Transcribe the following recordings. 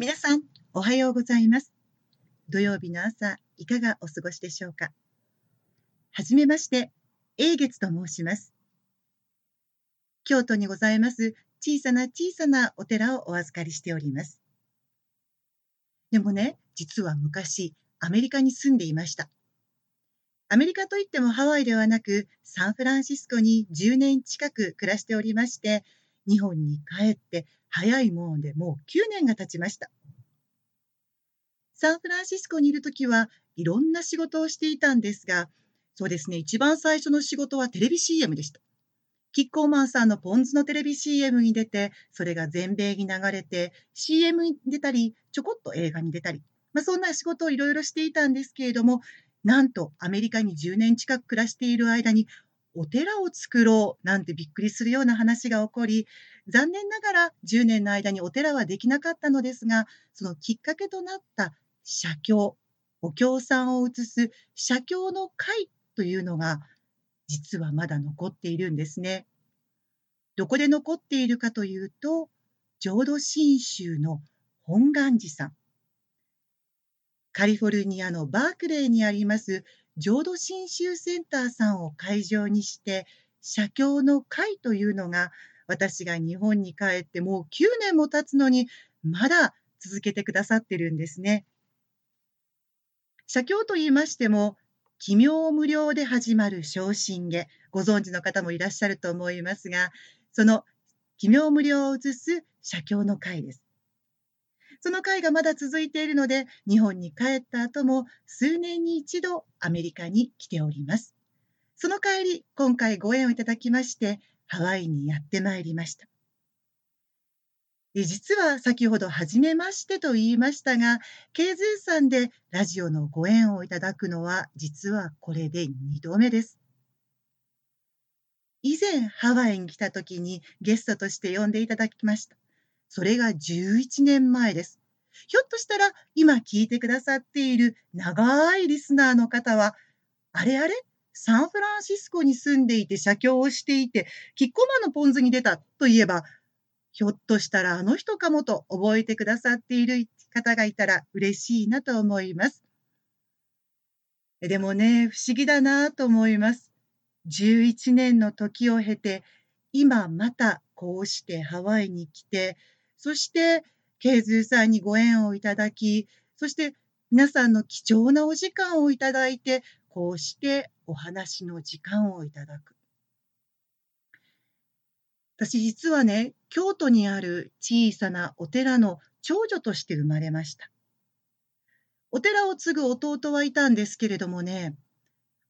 皆さん、おはようございます。土曜日の朝、いかがお過ごしでしょうか？はじめまして、英月と申します。京都にございます小さな小さなお寺をお預かりしております。でもね、実は昔、アメリカに住んでいました。アメリカといってもハワイではなく、サンフランシスコに10年近く暮らしておりまして、日本に帰って早いものでもう9年が経ちました。サンフランシスコにいるときはいろんな仕事をしていたんですが、そうですね、一番最初の仕事はテレビ CM でした。キッコーマンさんのポン酢のテレビ CM に出て、それが全米に流れて、CM に出たり、ちょこっと映画に出たり、まあ、そんな仕事をいろいろしていたんですけれども、なんとアメリカに10年近く暮らしている間に、お寺を作ろうなんてびっくりするような話が起こり、残念ながら10年の間にお寺はできなかったのですが、そのきっかけとなった写経、お経さんを写す写経の会というのが、実はまだ残っているんですね。どこで残っているかというと、浄土真宗の本願寺さん。カリフォルニアのバークレーにあります浄土真宗センターさんを会場にして、写経の会というのが、私が日本に帰ってもう9年も経つのに、まだ続けてくださってるんですね。写経と言いましても、奇妙無料で始まる昇進下、ご存知の方もいらっしゃると思いますが、その奇妙無料を移す写経の会です。その会がまだ続いているので、日本に帰った後も数年に一度アメリカに来ております。その帰り、今回ご縁をいただきまして、ハワイにやってまいりました。実は先ほど初めましてと言いましたが、ケーズーさんでラジオのご縁をいただくのは実はこれで2度目です。以前ハワイに来た時にゲストとして呼んでいただきました。それが11年前です。ひょっとしたら今聞いてくださっている長いリスナーの方は、あれあれ？サンフランシスコに住んでいて写経をしていて、キッコマのポン酢に出たといえば、ひょっとしたらあの人かもと覚えてくださっている方がいたら嬉しいなと思います。でもね、不思議だなと思います。11年の時を経て、今またこうしてハワイに来て、そして、ケイズさんにご縁をいただき、そして皆さんの貴重なお時間をいただいて、こうしてお話の時間をいただく。私実はね、京都にある小さなお寺の長女として生まれました。お寺を継ぐ弟はいたんですけれどもね、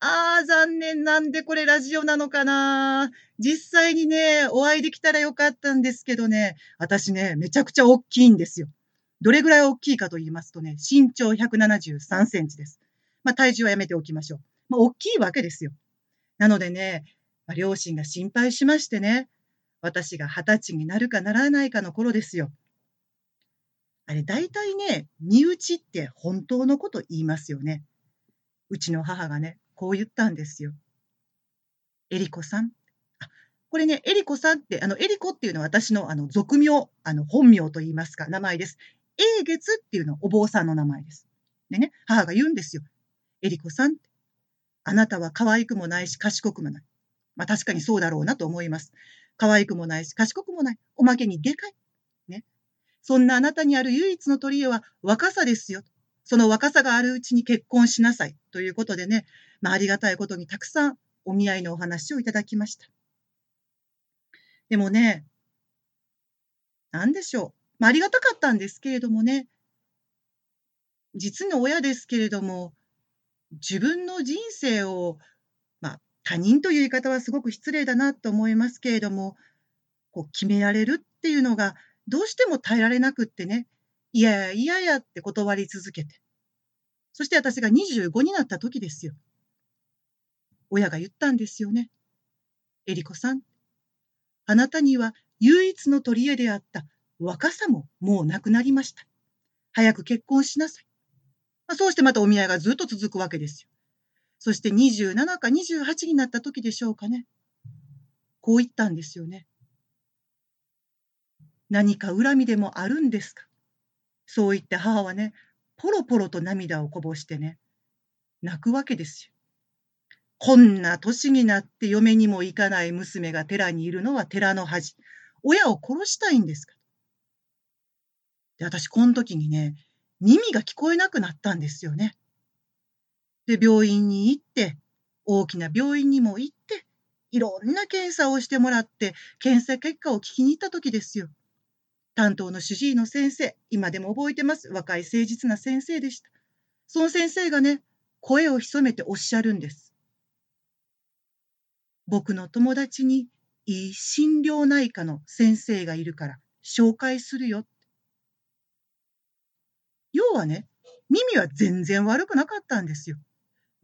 ああ、残念なんでこれラジオなのかな。実際にね、お会いできたらよかったんですけどね、私ね、めちゃくちゃ大きいんですよ。どれぐらい大きいかと言いますとね、身長173センチです。まあ、体重はやめておきましょう。まあ、大きいわけですよ。なのでね、まあ、両親が心配しましてね、私が二十歳になるかならないかの頃ですよ。あれ、大体ね、身内って本当のこと言いますよね。うちの母がね、こう言ったんですよ。えりこさん。あ、これね、えりこさんって、あの、えりこっていうのは私の、あの、俗名、あの、本名と言いますか、名前です。英月っていうのはお坊さんの名前です。でね、母が言うんですよ。えりこさん。あなたは可愛くもないし、賢くもない。まあ確かにそうだろうなと思います。可愛くもないし、賢くもない。おまけにでかい。ね。そんなあなたにある唯一の取り柄は若さですよ。その若さがあるうちに結婚しなさい。ということでね、まあ、ありがたいことにたくさんお見合いのお話をいただきました。でもね、なんでしょう。まあ、ありがたかったんですけれどもね、実の親ですけれども、自分の人生を、まあ、他人という言い方はすごく失礼だなと思いますけれども、こう決められるっていうのがどうしても耐えられなくってね、いやいやいややって断り続けて、そして私が25になった時ですよ。親が言ったんですよね。えりこさん、あなたには唯一の取り柄であった若さももうなくなりました。早く結婚しなさい。まあ、そうしてまたお見合いがずっと続くわけですよ。そして27か28になった時でしょうかね。こう言ったんですよね。何か恨みでもあるんですか？そう言って母はね、ポロポロと涙をこぼしてね、泣くわけですよ。こんな年になって嫁にも行かない娘が寺にいるのは寺の恥。親を殺したいんですかで、私、この時にね、耳が聞こえなくなったんですよね。で、病院に行って、大きな病院にも行って、いろんな検査をしてもらって、検査結果を聞きに行った時ですよ。担当の主治医の先生、今でも覚えてます。若い誠実な先生でした。その先生がね、声を潜めておっしゃるんです。僕の友達にいい心療内科の先生がいるから紹介するよ。要はね、耳は全然悪くなかったんですよ。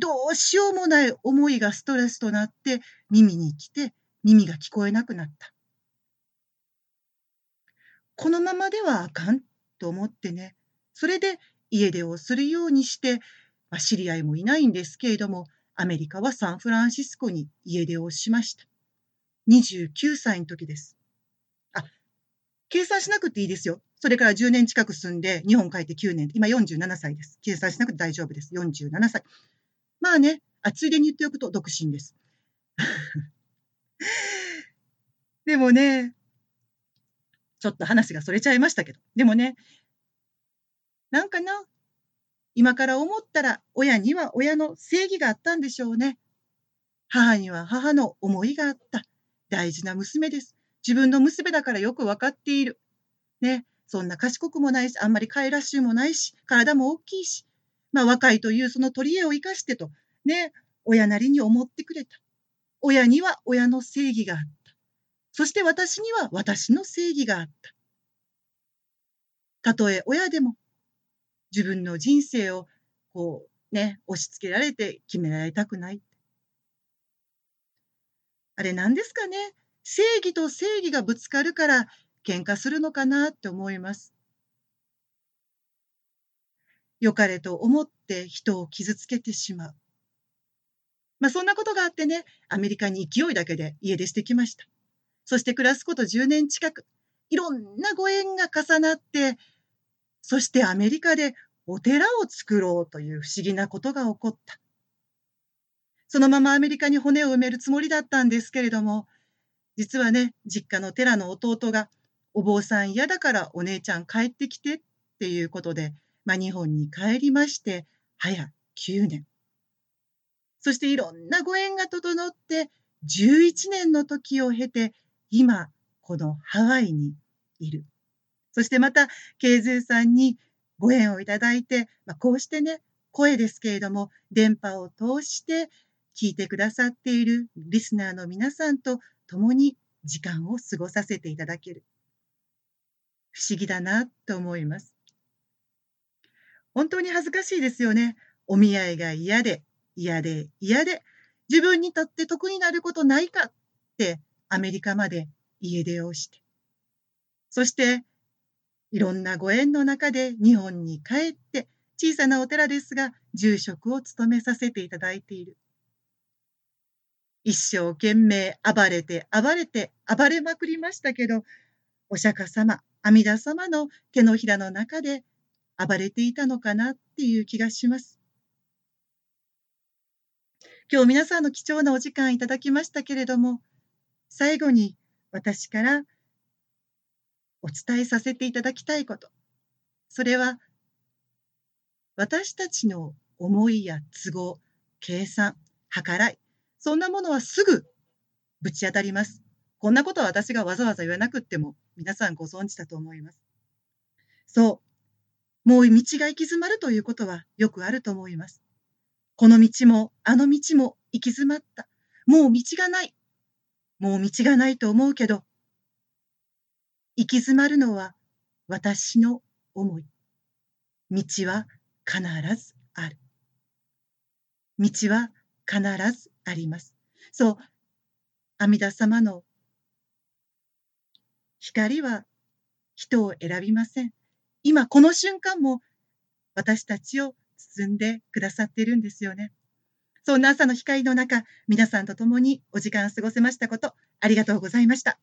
どうしようもない思いがストレスとなって耳に来て耳が聞こえなくなった。このままではあかんと思ってね、それで家出をするようにして、まあ、知り合いもいないんですけれども、アメリカはサンフランシスコに家出をしました。29歳の時です。あ、計算しなくていいですよ。それから10年近く住んで、日本帰って9年、今47歳です。計算しなくて大丈夫です。47歳。まあね、あ、ついでに言っておくと独身です。でもね、ちょっと話がそれちゃいましたけど、でもね、なんかな、今から思ったら親には親の正義があったんでしょうね。母には母の思いがあった。大事な娘です。自分の娘だからよくわかっている。ね、そんな賢くもないし、あんまり可愛らしいもないし、体も大きいし、まあ若いというその取り柄を生かしてと、ね、親なりに思ってくれた。親には親の正義があった。そして私には私の正義があった。たとえ親でも自分の人生をこうね、押し付けられて決められたくない。あれ何ですかね？正義と正義がぶつかるから喧嘩するのかなって思います。良かれと思って人を傷つけてしまう。まあそんなことがあってね、アメリカに勢いだけで家出してきました。そして暮らすこと10年近く、いろんなご縁が重なって、そしてアメリカでお寺を作ろうという不思議なことが起こった。そのままアメリカに骨を埋めるつもりだったんですけれども、実はね、実家の寺の弟が、お坊さん嫌だからお姉ちゃん帰ってきてっていうことで、まあ、日本に帰りまして、早9年。そしていろんなご縁が整って、11年の時を経て、今、このハワイにいる。そしてまた、ケイズーさんにご縁をいただいて、まあ、こうしてね、声ですけれども、電波を通して聞いてくださっているリスナーの皆さんと共に時間を過ごさせていただける。不思議だなと思います。本当に恥ずかしいですよね。お見合いが嫌で、嫌で、嫌で、自分にとって得になることないかってアメリカまで家出をして、そしていろんなご縁の中で日本に帰って小さなお寺ですが住職を務めさせていただいている。一生懸命暴れて暴れて暴れまくりましたけど、お釈迦様、阿弥陀様の手のひらの中で暴れていたのかなっていう気がします。今日皆さんの貴重なお時間いただきましたけれども、最後に私からお伝えさせていただきたいこと。それは、私たちの思いや都合、計算、計らい、そんなものはすぐぶち当たります。こんなことは私がわざわざ言わなくっても皆さんご存知だと思います。そう。もう道が行き詰まるということはよくあると思います。この道もあの道も行き詰まった。もう道がない。もう道がないと思うけど、行き詰まるのは私の思い。道は必ずある。道は必ずあります。そう、阿弥陀様の光は人を選びません。今この瞬間も私たちを包んでくださっているんですよね。そんな朝の光の中、皆さんと共にお時間を過ごせましたこと、ありがとうございました。